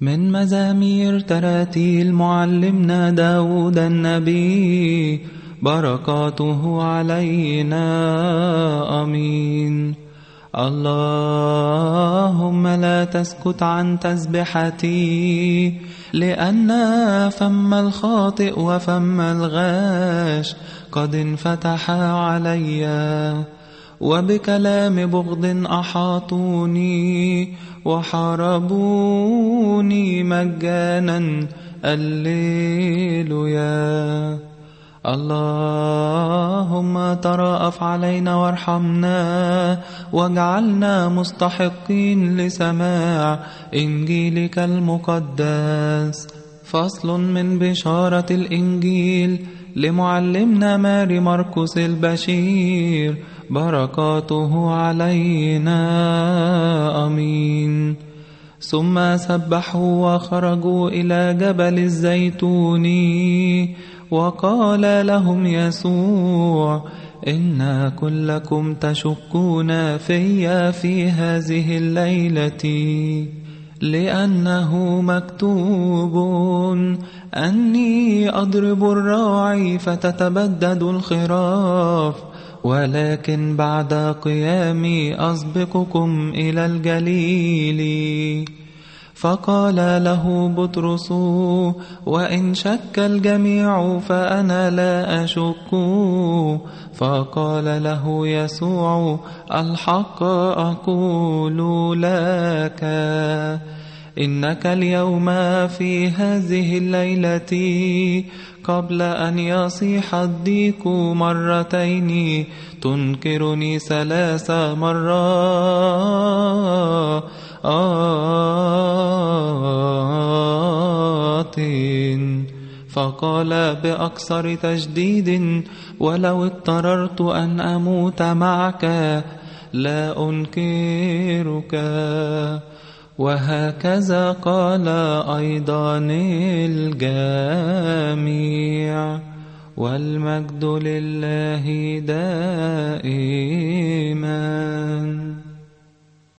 من مزامير تراتيل معلمنا داود النبي بركاته علينا أمين. اللهم لا تسكت عن تسبحتي لأن فم الخاطئ وفم الغاش قد انفتح عليّ. وبكلام بغض أحاطوني وحاربوني مجانا الليل يا اللهم تراءف علينا وارحمنا واجعلنا مستحقين لسماع إنجيلك المقدس فصل من بشارة الإنجيل لمعلمنا ماري مركس البشير. بركاته علينا أمين. ثم سبحوا وخرجوا إلى جبل الزيتون. وقال لهم يسوع إن كلكم تشكون في في هذه الليلة. لأنه مكتوب أني أضرب الراعي فتتبدد الخراف ولكن بعد قيامي أسبقكم إلى الجليل. فقال له بطرس وإن شك الجميع فأنا لا أشك. فقال له يسوع الحق أقول لك. إنك اليوم في هذه الليلة قبل أن يصيح الديك مرتين. تنكرني ثلاث مرات. فقال بأكثر تجديد ولو اضطررت أن أموت معك لا أنكرك. وهكذا قال أيضا الجميع والمجد لله دائما.